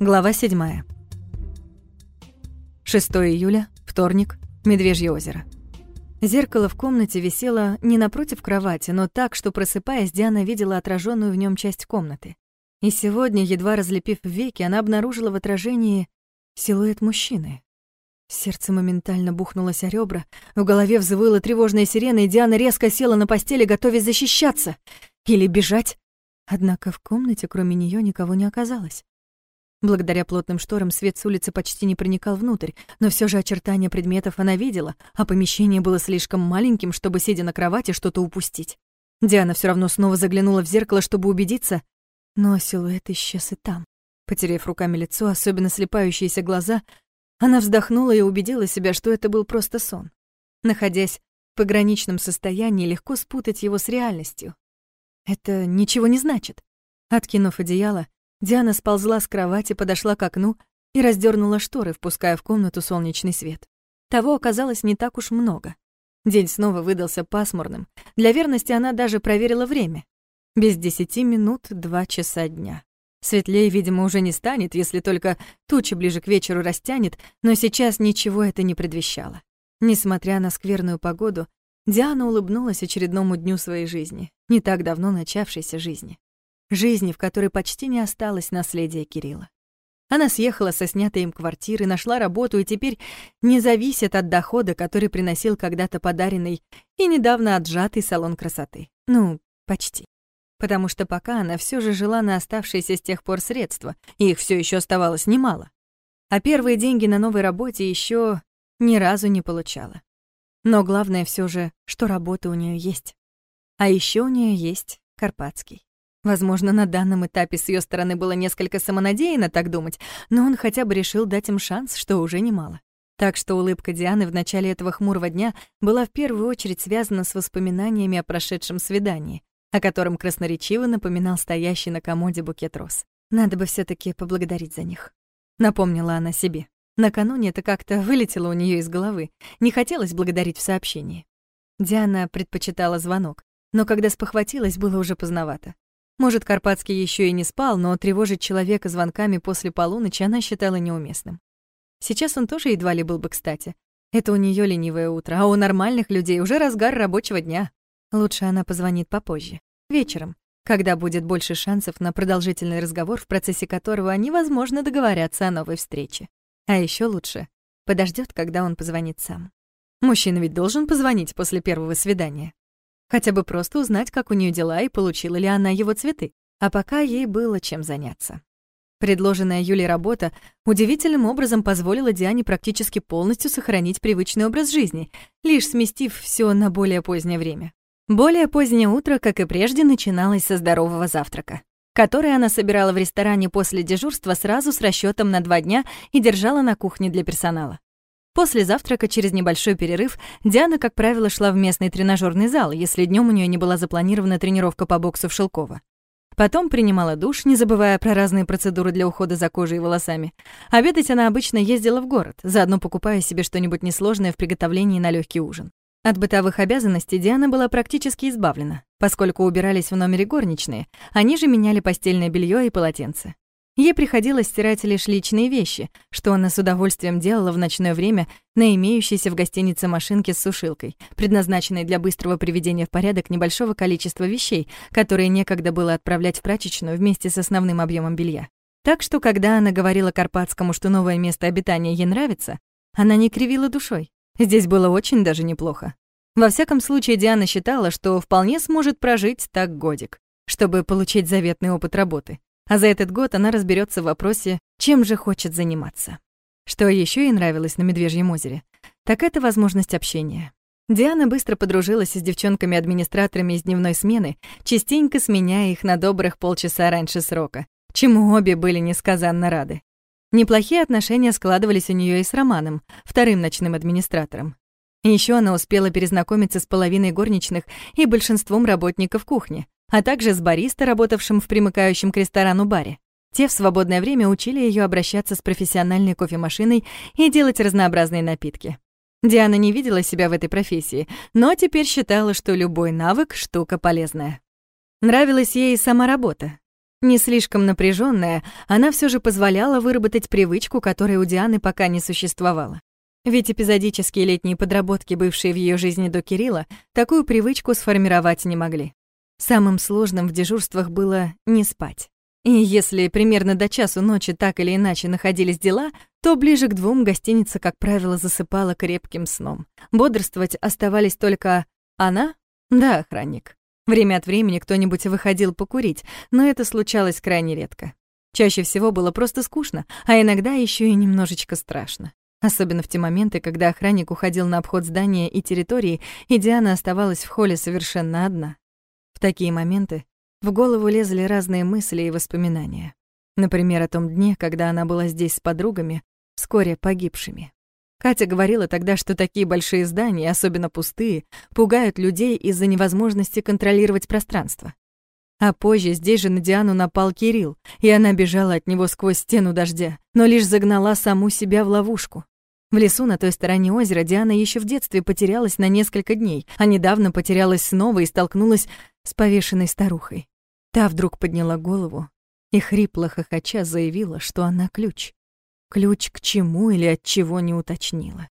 Глава 7. 6 июля, вторник, Медвежье озеро. Зеркало в комнате висело не напротив кровати, но так, что, просыпаясь, Диана видела отраженную в нем часть комнаты. И сегодня, едва разлепив веки, она обнаружила в отражении силуэт мужчины. Сердце моментально бухнулось о ребра, в голове взвыла тревожная сирена, и Диана резко села на постели, готовясь защищаться. Или бежать. Однако в комнате, кроме нее, никого не оказалось. Благодаря плотным шторам свет с улицы почти не проникал внутрь, но все же очертания предметов она видела, а помещение было слишком маленьким, чтобы, сидя на кровати, что-то упустить. Диана все равно снова заглянула в зеркало, чтобы убедиться, но силуэт исчез и там. Потеряв руками лицо, особенно слепающиеся глаза, она вздохнула и убедила себя, что это был просто сон. Находясь в пограничном состоянии, легко спутать его с реальностью. Это ничего не значит. Откинув одеяло, Диана сползла с кровати, подошла к окну и раздернула шторы, впуская в комнату солнечный свет. Того оказалось не так уж много. День снова выдался пасмурным. Для верности она даже проверила время. Без десяти минут два часа дня. Светлее, видимо, уже не станет, если только туча ближе к вечеру растянет, но сейчас ничего это не предвещало. Несмотря на скверную погоду, Диана улыбнулась очередному дню своей жизни, не так давно начавшейся жизни. Жизни, в которой почти не осталось наследия Кирилла. Она съехала со снятой им квартиры, нашла работу и теперь не зависит от дохода, который приносил когда-то подаренный и недавно отжатый салон красоты. Ну, почти потому что пока она все же жила на оставшиеся с тех пор средства, и их все еще оставалось немало. А первые деньги на новой работе еще ни разу не получала. Но главное все же, что работа у нее есть. А еще у нее есть Карпатский. Возможно, на данном этапе с ее стороны было несколько самонадеянно так думать, но он хотя бы решил дать им шанс, что уже немало. Так что улыбка Дианы в начале этого хмурого дня была в первую очередь связана с воспоминаниями о прошедшем свидании, о котором красноречиво напоминал стоящий на комоде букет роз. Надо бы все таки поблагодарить за них. Напомнила она себе. Накануне это как-то вылетело у нее из головы. Не хотелось благодарить в сообщении. Диана предпочитала звонок, но когда спохватилась, было уже поздновато. Может, Карпатский еще и не спал, но тревожить человека звонками после полуночи она считала неуместным. Сейчас он тоже едва ли был бы кстати. Это у нее ленивое утро, а у нормальных людей уже разгар рабочего дня. Лучше она позвонит попозже, вечером, когда будет больше шансов на продолжительный разговор, в процессе которого они, возможно, договорятся о новой встрече. А еще лучше подождет, когда он позвонит сам. Мужчина ведь должен позвонить после первого свидания. Хотя бы просто узнать, как у нее дела и получила ли она его цветы. А пока ей было чем заняться. Предложенная Юлей работа удивительным образом позволила Диане практически полностью сохранить привычный образ жизни, лишь сместив все на более позднее время. Более позднее утро, как и прежде, начиналось со здорового завтрака, который она собирала в ресторане после дежурства сразу с расчетом на два дня и держала на кухне для персонала. После завтрака, через небольшой перерыв, Диана, как правило, шла в местный тренажерный зал, если днем у нее не была запланирована тренировка по боксу в Шелково. Потом принимала душ, не забывая про разные процедуры для ухода за кожей и волосами. Обедать она обычно ездила в город, заодно покупая себе что-нибудь несложное в приготовлении на легкий ужин. От бытовых обязанностей Диана была практически избавлена, поскольку убирались в номере горничные, они же меняли постельное белье и полотенце. Ей приходилось стирать лишь личные вещи, что она с удовольствием делала в ночное время на имеющейся в гостинице машинке с сушилкой, предназначенной для быстрого приведения в порядок небольшого количества вещей, которые некогда было отправлять в прачечную вместе с основным объемом белья. Так что, когда она говорила Карпатскому, что новое место обитания ей нравится, она не кривила душой. Здесь было очень даже неплохо. Во всяком случае, Диана считала, что вполне сможет прожить так годик, чтобы получить заветный опыт работы. А за этот год она разберется в вопросе, чем же хочет заниматься. Что еще ей нравилось на Медвежьем озере, так это возможность общения. Диана быстро подружилась с девчонками-администраторами из дневной смены, частенько сменяя их на добрых полчаса раньше срока, чему обе были несказанно рады. Неплохие отношения складывались у нее и с Романом, вторым ночным администратором. Еще она успела перезнакомиться с половиной горничных и большинством работников кухни, а также с бариста, работавшим в примыкающем к ресторану баре. Те в свободное время учили ее обращаться с профессиональной кофемашиной и делать разнообразные напитки. Диана не видела себя в этой профессии, но теперь считала, что любой навык — штука полезная. Нравилась ей и сама работа. Не слишком напряженная, она все же позволяла выработать привычку, которой у Дианы пока не существовало. Ведь эпизодические летние подработки, бывшие в ее жизни до Кирилла, такую привычку сформировать не могли. Самым сложным в дежурствах было не спать. И если примерно до часу ночи так или иначе находились дела, то ближе к двум гостиница, как правило, засыпала крепким сном. Бодрствовать оставались только она, да, охранник. Время от времени кто-нибудь выходил покурить, но это случалось крайне редко. Чаще всего было просто скучно, а иногда еще и немножечко страшно. Особенно в те моменты, когда охранник уходил на обход здания и территории, и Диана оставалась в холле совершенно одна. В такие моменты в голову лезли разные мысли и воспоминания. Например, о том дне, когда она была здесь с подругами, вскоре погибшими. Катя говорила тогда, что такие большие здания, особенно пустые, пугают людей из-за невозможности контролировать пространство. А позже здесь же на Диану напал Кирилл, и она бежала от него сквозь стену дождя, но лишь загнала саму себя в ловушку. В лесу на той стороне озера Диана еще в детстве потерялась на несколько дней, а недавно потерялась снова и столкнулась с повешенной старухой. Та вдруг подняла голову и хрипло хохоча заявила, что она ключ. Ключ к чему или от чего не уточнила.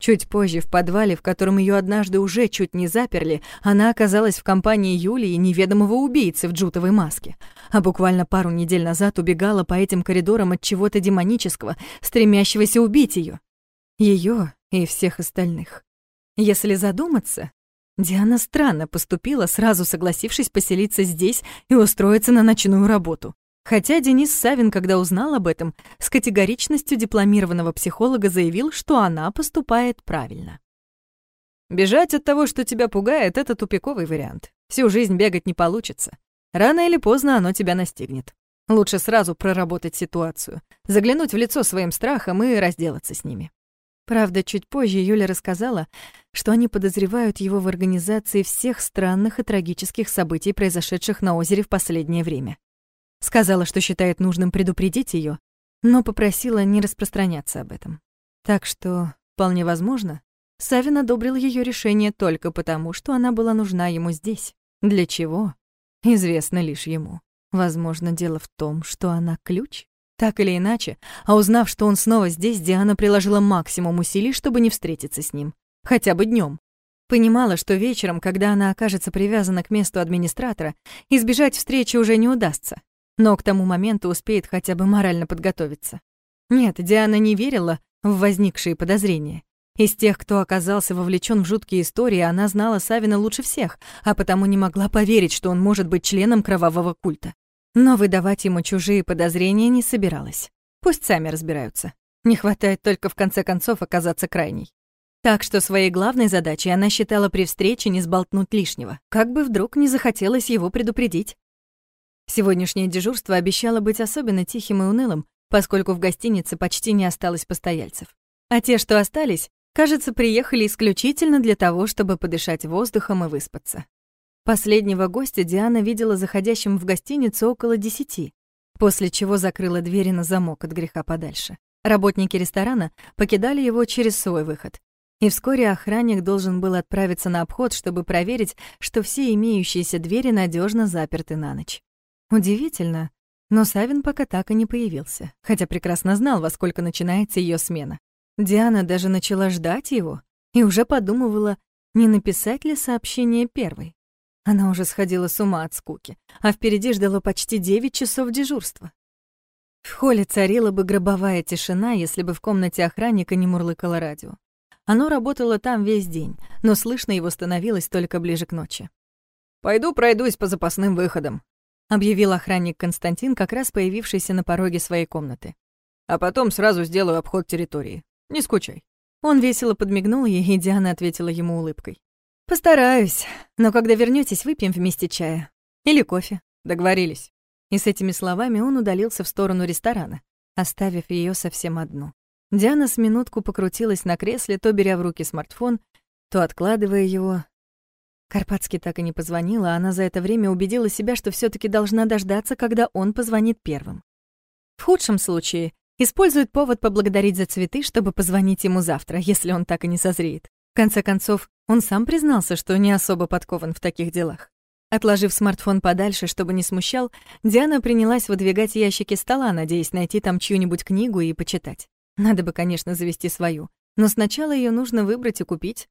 Чуть позже, в подвале, в котором ее однажды уже чуть не заперли, она оказалась в компании Юлии неведомого убийцы в джутовой маске, а буквально пару недель назад убегала по этим коридорам от чего-то демонического, стремящегося убить ее, ее и всех остальных. Если задуматься, Диана странно поступила, сразу согласившись поселиться здесь и устроиться на ночную работу. Хотя Денис Савин, когда узнал об этом, с категоричностью дипломированного психолога заявил, что она поступает правильно. Бежать от того, что тебя пугает, это тупиковый вариант. Всю жизнь бегать не получится. Рано или поздно оно тебя настигнет. Лучше сразу проработать ситуацию, заглянуть в лицо своим страхам и разделаться с ними. Правда, чуть позже Юля рассказала, что они подозревают его в организации всех странных и трагических событий, произошедших на озере в последнее время. Сказала, что считает нужным предупредить ее, но попросила не распространяться об этом. Так что, вполне возможно, Савин одобрил ее решение только потому, что она была нужна ему здесь. Для чего? Известно лишь ему. Возможно, дело в том, что она ключ? Так или иначе, а узнав, что он снова здесь, Диана приложила максимум усилий, чтобы не встретиться с ним. Хотя бы днем. Понимала, что вечером, когда она окажется привязана к месту администратора, избежать встречи уже не удастся но к тому моменту успеет хотя бы морально подготовиться. Нет, Диана не верила в возникшие подозрения. Из тех, кто оказался вовлечен в жуткие истории, она знала Савина лучше всех, а потому не могла поверить, что он может быть членом кровавого культа. Но выдавать ему чужие подозрения не собиралась. Пусть сами разбираются. Не хватает только в конце концов оказаться крайней. Так что своей главной задачей она считала при встрече не сболтнуть лишнего, как бы вдруг не захотелось его предупредить. Сегодняшнее дежурство обещало быть особенно тихим и унылым, поскольку в гостинице почти не осталось постояльцев. А те, что остались, кажется, приехали исключительно для того, чтобы подышать воздухом и выспаться. Последнего гостя Диана видела заходящим в гостиницу около десяти, после чего закрыла двери на замок от греха подальше. Работники ресторана покидали его через свой выход. И вскоре охранник должен был отправиться на обход, чтобы проверить, что все имеющиеся двери надежно заперты на ночь. Удивительно, но Савин пока так и не появился, хотя прекрасно знал, во сколько начинается ее смена. Диана даже начала ждать его и уже подумывала, не написать ли сообщение первой. Она уже сходила с ума от скуки, а впереди ждало почти девять часов дежурства. В холле царила бы гробовая тишина, если бы в комнате охранника не мурлыкало радио. Оно работало там весь день, но слышно его становилось только ближе к ночи. «Пойду пройдусь по запасным выходам», объявил охранник Константин, как раз появившийся на пороге своей комнаты. «А потом сразу сделаю обход территории. Не скучай». Он весело подмигнул ей, и Диана ответила ему улыбкой. «Постараюсь, но когда вернётесь, выпьем вместе чая. Или кофе. Договорились». И с этими словами он удалился в сторону ресторана, оставив её совсем одну. Диана с минутку покрутилась на кресле, то беря в руки смартфон, то откладывая его, Карпатский так и не позвонила, а она за это время убедила себя, что все таки должна дождаться, когда он позвонит первым. В худшем случае использует повод поблагодарить за цветы, чтобы позвонить ему завтра, если он так и не созреет. В конце концов, он сам признался, что не особо подкован в таких делах. Отложив смартфон подальше, чтобы не смущал, Диана принялась выдвигать ящики стола, надеясь найти там чью-нибудь книгу и почитать. Надо бы, конечно, завести свою, но сначала ее нужно выбрать и купить.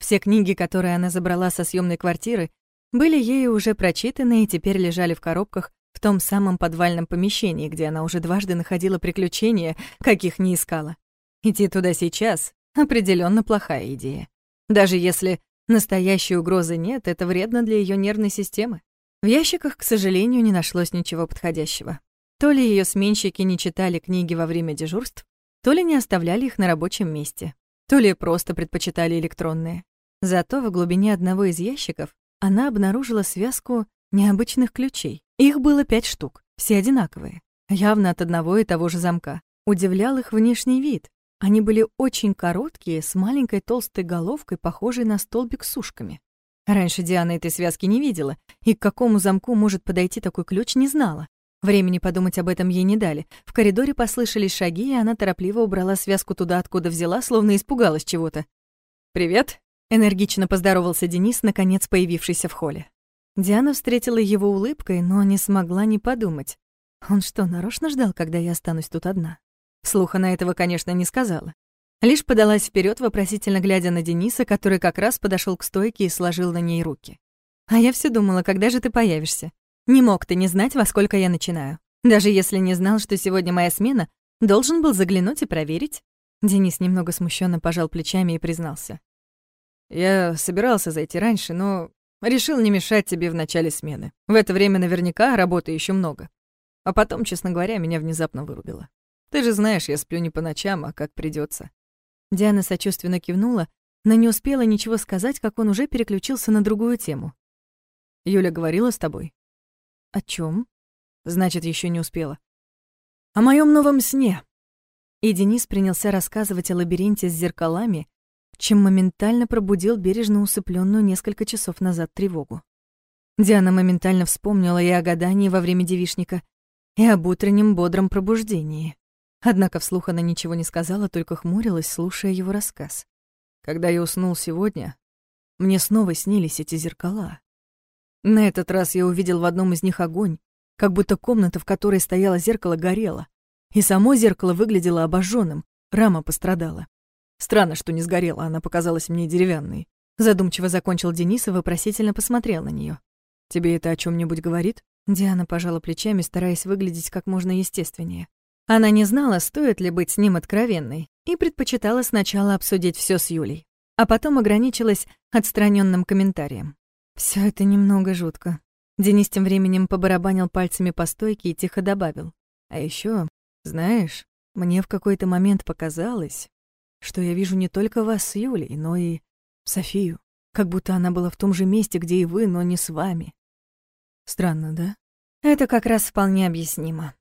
Все книги, которые она забрала со съемной квартиры, были ею уже прочитаны и теперь лежали в коробках в том самом подвальном помещении, где она уже дважды находила приключения, каких не искала. Идти туда сейчас определенно плохая идея. Даже если настоящей угрозы нет, это вредно для ее нервной системы. В ящиках, к сожалению, не нашлось ничего подходящего. То ли ее сменщики не читали книги во время дежурств, то ли не оставляли их на рабочем месте, то ли просто предпочитали электронные. Зато в глубине одного из ящиков она обнаружила связку необычных ключей. Их было пять штук, все одинаковые, явно от одного и того же замка. Удивлял их внешний вид. Они были очень короткие, с маленькой толстой головкой, похожей на столбик с ушками. Раньше Диана этой связки не видела, и к какому замку может подойти такой ключ, не знала. Времени подумать об этом ей не дали. В коридоре послышались шаги, и она торопливо убрала связку туда, откуда взяла, словно испугалась чего-то. «Привет!» — энергично поздоровался Денис, наконец появившийся в холле. Диана встретила его улыбкой, но не смогла не подумать. Он что, нарочно ждал, когда я останусь тут одна? Вслух она этого, конечно, не сказала. Лишь подалась вперед, вопросительно глядя на Дениса, который как раз подошел к стойке и сложил на ней руки. «А я все думала, когда же ты появишься? Не мог ты не знать, во сколько я начинаю. Даже если не знал, что сегодня моя смена, должен был заглянуть и проверить». Денис немного смущенно пожал плечами и признался. «Я собирался зайти раньше, но Решил не мешать тебе в начале смены. В это время наверняка работы еще много. А потом, честно говоря, меня внезапно вырубило. Ты же знаешь, я сплю не по ночам, а как придется. Диана сочувственно кивнула, но не успела ничего сказать, как он уже переключился на другую тему. Юля говорила с тобой? О чем? Значит, еще не успела. О моем новом сне. И Денис принялся рассказывать о лабиринте с зеркалами, чем моментально пробудил бережно усыпленную несколько часов назад тревогу. Диана моментально вспомнила и о гадании во время девишника, и об утреннем бодром пробуждении. Однако вслух она ничего не сказала, только хмурилась, слушая его рассказ. Когда я уснул сегодня, мне снова снились эти зеркала. На этот раз я увидел в одном из них огонь, как будто комната, в которой стояло зеркало, горела, и само зеркало выглядело обожженным, рама пострадала. Странно, что не сгорела, она показалась мне деревянной. Задумчиво закончил Денис и вопросительно посмотрел на нее. «Тебе это о чем нибудь говорит?» Диана пожала плечами, стараясь выглядеть как можно естественнее. Она не знала, стоит ли быть с ним откровенной, и предпочитала сначала обсудить все с Юлей, а потом ограничилась отстраненным комментарием. Все это немного жутко. Денис тем временем побарабанил пальцами по стойке и тихо добавил. «А еще, знаешь, мне в какой-то момент показалось, что я вижу не только вас с Юлей, но и Софию, как будто она была в том же месте, где и вы, но не с вами. Странно, да? Это как раз вполне объяснимо.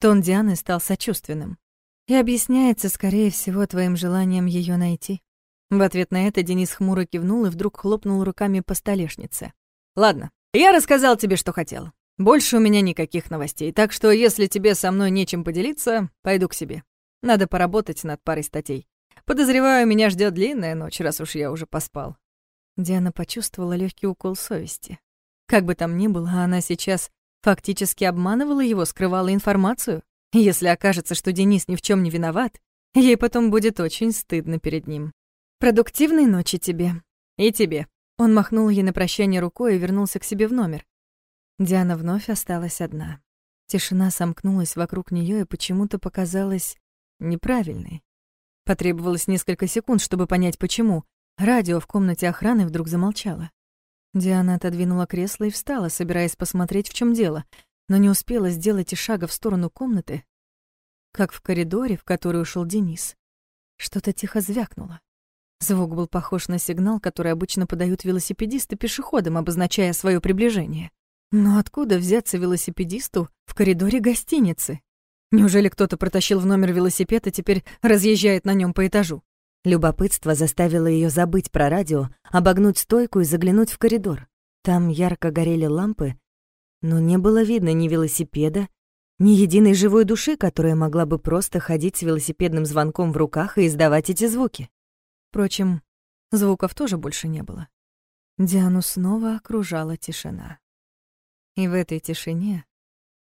Тон Дианы стал сочувственным. И объясняется, скорее всего, твоим желанием ее найти. В ответ на это Денис хмуро кивнул и вдруг хлопнул руками по столешнице. «Ладно, я рассказал тебе, что хотел. Больше у меня никаких новостей, так что если тебе со мной нечем поделиться, пойду к себе. Надо поработать над парой статей. Подозреваю, меня ждет длинная ночь, раз уж я уже поспал. Диана почувствовала легкий укол совести. Как бы там ни было, она сейчас фактически обманывала его, скрывала информацию. Если окажется, что Денис ни в чем не виноват, ей потом будет очень стыдно перед ним. «Продуктивной ночи тебе. И тебе». Он махнул ей на прощание рукой и вернулся к себе в номер. Диана вновь осталась одна. Тишина сомкнулась вокруг нее и почему-то показалась неправильной. Потребовалось несколько секунд, чтобы понять, почему. Радио в комнате охраны вдруг замолчало. Диана отодвинула кресло и встала, собираясь посмотреть, в чем дело, но не успела сделать и шага в сторону комнаты, как в коридоре, в который ушел Денис. Что-то тихо звякнуло. Звук был похож на сигнал, который обычно подают велосипедисты пешеходам, обозначая свое приближение. Но откуда взяться велосипедисту в коридоре гостиницы? Неужели кто-то протащил в номер велосипед и теперь разъезжает на нем по этажу? Любопытство заставило ее забыть про радио, обогнуть стойку и заглянуть в коридор. Там ярко горели лампы, но не было видно ни велосипеда, ни единой живой души, которая могла бы просто ходить с велосипедным звонком в руках и издавать эти звуки. Впрочем, звуков тоже больше не было. Диану снова окружала тишина. И в этой тишине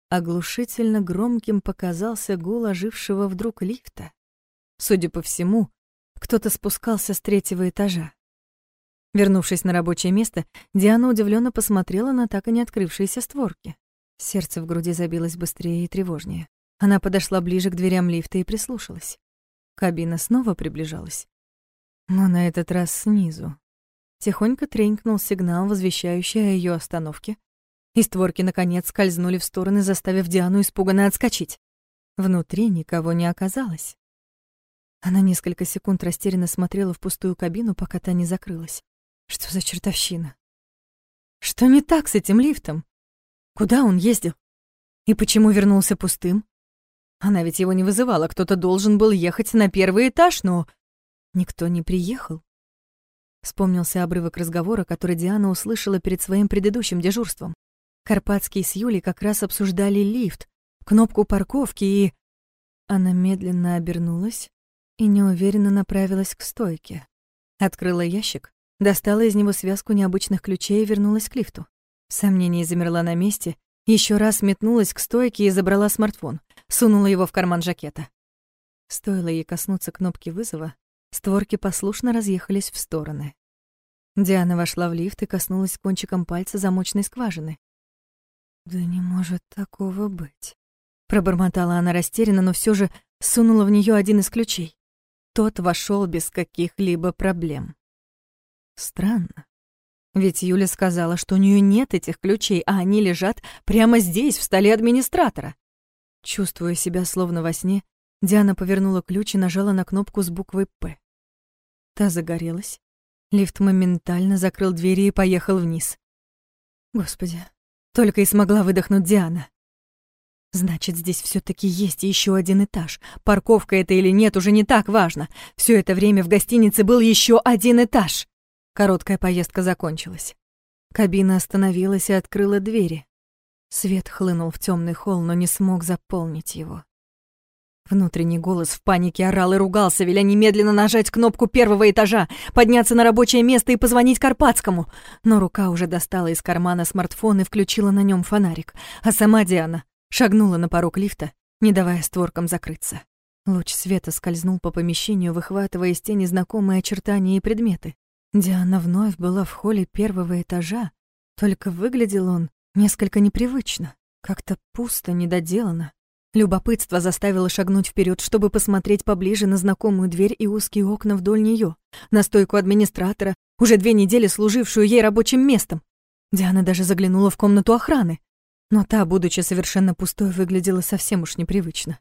оглушительно громким показался гул ожившего вдруг лифта. Судя по всему, кто-то спускался с третьего этажа. Вернувшись на рабочее место, Диана удивленно посмотрела на так и не открывшиеся створки. Сердце в груди забилось быстрее и тревожнее. Она подошла ближе к дверям лифта и прислушалась. Кабина снова приближалась. Но на этот раз снизу. Тихонько тренькнул сигнал, возвещающий о ее остановке, и створки, наконец, скользнули в стороны, заставив Диану испуганно отскочить. Внутри никого не оказалось. Она несколько секунд растерянно смотрела в пустую кабину, пока та не закрылась. Что за чертовщина? Что не так с этим лифтом? Куда он ездил? И почему вернулся пустым? Она ведь его не вызывала, кто-то должен был ехать на первый этаж, но никто не приехал. Вспомнился обрывок разговора, который Диана услышала перед своим предыдущим дежурством. Карпатский с Юлей как раз обсуждали лифт, кнопку парковки и... Она медленно обернулась и неуверенно направилась к стойке. Открыла ящик, достала из него связку необычных ключей и вернулась к лифту. В сомнении замерла на месте, еще раз метнулась к стойке и забрала смартфон, сунула его в карман жакета. Стоило ей коснуться кнопки вызова, створки послушно разъехались в стороны. Диана вошла в лифт и коснулась кончиком пальца замочной скважины. «Да не может такого быть», — пробормотала она растерянно, но все же сунула в нее один из ключей. Тот вошел без каких-либо проблем. Странно. Ведь Юля сказала, что у нее нет этих ключей, а они лежат прямо здесь, в столе администратора. Чувствуя себя словно во сне, Диана повернула ключ и нажала на кнопку с буквой «П». Та загорелась. Лифт моментально закрыл двери и поехал вниз. Господи, только и смогла выдохнуть Диана. Значит, здесь все таки есть еще один этаж. Парковка это или нет, уже не так важно. Все это время в гостинице был еще один этаж. Короткая поездка закончилась. Кабина остановилась и открыла двери. Свет хлынул в темный холл, но не смог заполнить его. Внутренний голос в панике орал и ругался, веля немедленно нажать кнопку первого этажа, подняться на рабочее место и позвонить Карпатскому. Но рука уже достала из кармана смартфон и включила на нем фонарик, а сама Диана шагнула на порог лифта, не давая створкам закрыться. Луч света скользнул по помещению, выхватывая из тени знакомые очертания и предметы. Диана вновь была в холле первого этажа, только выглядел он несколько непривычно, как-то пусто, недоделано. Любопытство заставило шагнуть вперед, чтобы посмотреть поближе на знакомую дверь и узкие окна вдоль нее, на стойку администратора, уже две недели служившую ей рабочим местом. Диана даже заглянула в комнату охраны, но та, будучи совершенно пустой, выглядела совсем уж непривычно.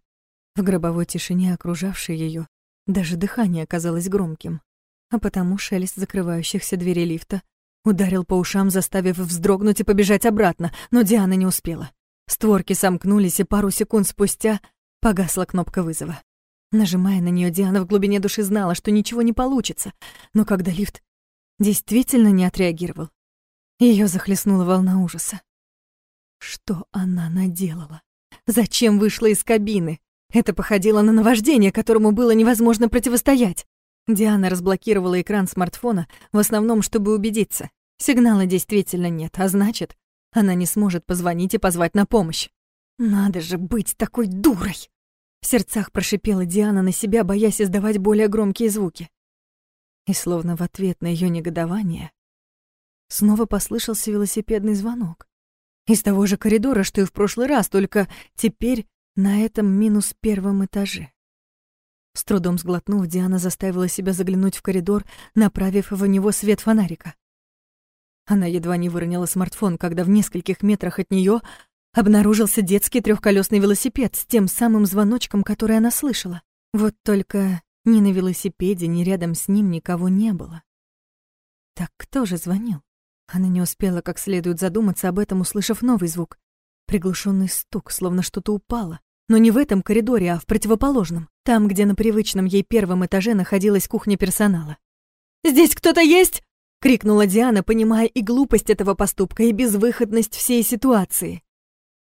В гробовой тишине, окружавшей ее, даже дыхание казалось громким, а потому шелест закрывающихся дверей лифта ударил по ушам, заставив вздрогнуть и побежать обратно, но Диана не успела. Створки сомкнулись, и пару секунд спустя погасла кнопка вызова. Нажимая на нее, Диана в глубине души знала, что ничего не получится, но когда лифт действительно не отреагировал, ее захлестнула волна ужаса. Что она наделала? Зачем вышла из кабины? Это походило на наваждение, которому было невозможно противостоять. Диана разблокировала экран смартфона, в основном, чтобы убедиться. Сигнала действительно нет, а значит, она не сможет позвонить и позвать на помощь. «Надо же быть такой дурой!» В сердцах прошипела Диана на себя, боясь издавать более громкие звуки. И словно в ответ на ее негодование снова послышался велосипедный звонок. Из того же коридора, что и в прошлый раз, только теперь на этом минус первом этаже. С трудом сглотнув, Диана заставила себя заглянуть в коридор, направив в него свет фонарика. Она едва не выронила смартфон, когда в нескольких метрах от нее обнаружился детский трехколесный велосипед с тем самым звоночком, который она слышала. Вот только ни на велосипеде, ни рядом с ним никого не было. Так кто же звонил? Она не успела как следует задуматься об этом, услышав новый звук. Приглушенный стук, словно что-то упало. Но не в этом коридоре, а в противоположном. Там, где на привычном ей первом этаже находилась кухня персонала. «Здесь кто-то есть?» крикнула Диана, понимая и глупость этого поступка, и безвыходность всей ситуации.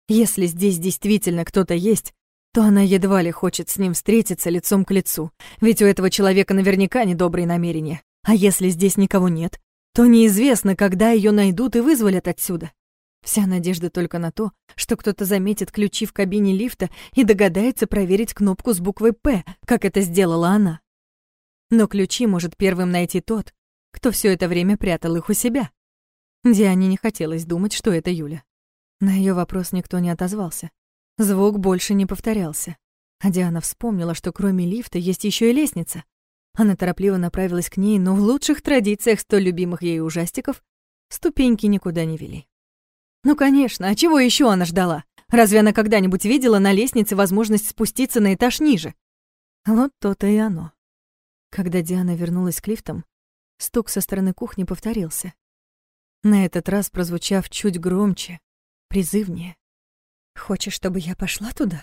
Если здесь действительно кто-то есть, то она едва ли хочет с ним встретиться лицом к лицу, ведь у этого человека наверняка недобрые намерения. А если здесь никого нет, то неизвестно, когда ее найдут и вызволят отсюда. Вся надежда только на то, что кто-то заметит ключи в кабине лифта и догадается проверить кнопку с буквой «П», как это сделала она. Но ключи может первым найти тот, кто все это время прятал их у себя. Диане не хотелось думать, что это Юля. На ее вопрос никто не отозвался. Звук больше не повторялся. А Диана вспомнила, что кроме лифта есть еще и лестница. Она торопливо направилась к ней, но в лучших традициях столь любимых ей ужастиков ступеньки никуда не вели. Ну, конечно, а чего еще она ждала? Разве она когда-нибудь видела на лестнице возможность спуститься на этаж ниже? Вот то-то и оно. Когда Диана вернулась к лифтам, стук со стороны кухни повторился. На этот раз прозвучав чуть громче, призывнее. «Хочешь, чтобы я пошла туда?»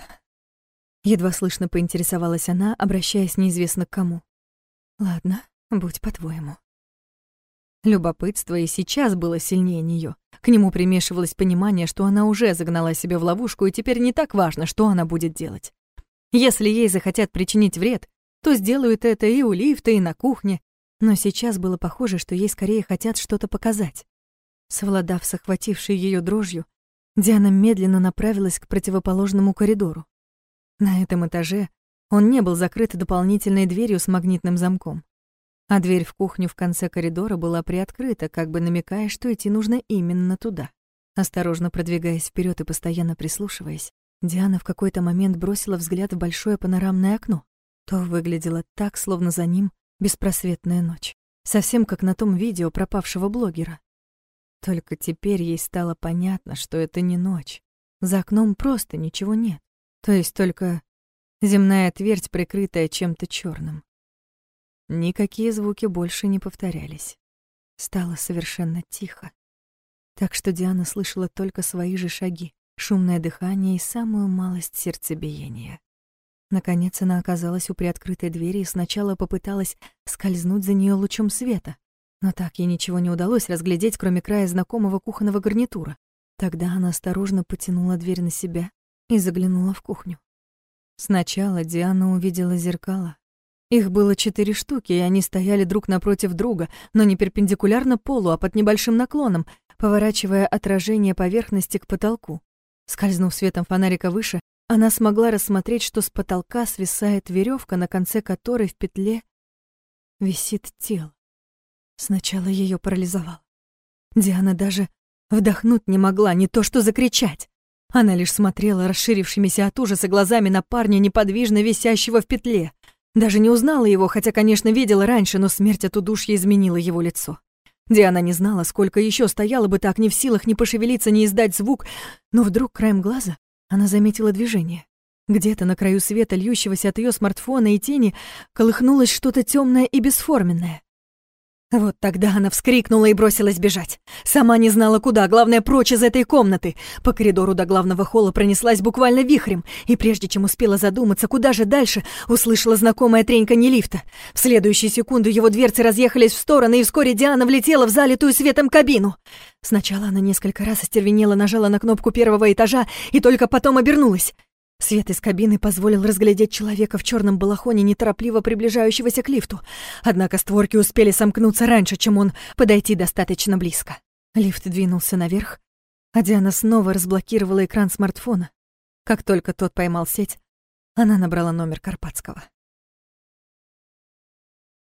Едва слышно поинтересовалась она, обращаясь неизвестно к кому. «Ладно, будь по-твоему». Любопытство и сейчас было сильнее нее. К нему примешивалось понимание, что она уже загнала себя в ловушку, и теперь не так важно, что она будет делать. Если ей захотят причинить вред, то сделают это и у лифта, и на кухне. Но сейчас было похоже, что ей скорее хотят что-то показать. Совладав с ее дрожью, Диана медленно направилась к противоположному коридору. На этом этаже он не был закрыт дополнительной дверью с магнитным замком а дверь в кухню в конце коридора была приоткрыта, как бы намекая, что идти нужно именно туда. Осторожно продвигаясь вперед и постоянно прислушиваясь, Диана в какой-то момент бросила взгляд в большое панорамное окно. То выглядело так, словно за ним беспросветная ночь. Совсем как на том видео пропавшего блогера. Только теперь ей стало понятно, что это не ночь. За окном просто ничего нет. То есть только земная твердь, прикрытая чем-то черным. Никакие звуки больше не повторялись. Стало совершенно тихо. Так что Диана слышала только свои же шаги, шумное дыхание и самую малость сердцебиения. Наконец она оказалась у приоткрытой двери и сначала попыталась скользнуть за нее лучом света, но так ей ничего не удалось разглядеть, кроме края знакомого кухонного гарнитура. Тогда она осторожно потянула дверь на себя и заглянула в кухню. Сначала Диана увидела зеркала, их было четыре штуки, и они стояли друг напротив друга, но не перпендикулярно полу, а под небольшим наклоном, поворачивая отражение поверхности к потолку. Скользнув светом фонарика выше, она смогла рассмотреть, что с потолка свисает веревка, на конце которой в петле висит тело. Сначала ее парализовало. Диана даже вдохнуть не могла, не то что закричать. Она лишь смотрела расширившимися от ужаса глазами на парня, неподвижно висящего в петле. Даже не узнала его, хотя, конечно, видела раньше, но смерть от удушья изменила его лицо. Диана не знала, сколько еще стояла бы так, не в силах ни пошевелиться, ни издать звук, но вдруг краем глаза она заметила движение. Где-то на краю света, льющегося от ее смартфона и тени, колыхнулось что-то темное и бесформенное. Вот тогда она вскрикнула и бросилась бежать. Сама не знала куда, главное, прочь из этой комнаты. По коридору до главного холла пронеслась буквально вихрем, и прежде чем успела задуматься, куда же дальше, услышала знакомое треньканье лифта. В следующую секунду его дверцы разъехались в стороны, и вскоре Диана влетела в залитую светом кабину. Сначала она несколько раз остервенела нажала на кнопку первого этажа и только потом обернулась. Свет из кабины позволил разглядеть человека в черном балахоне, неторопливо приближающегося к лифту. Однако створки успели сомкнуться раньше, чем он подойти достаточно близко. Лифт двинулся наверх, а Диана снова разблокировала экран смартфона. Как только тот поймал сеть, она набрала номер Карпатского.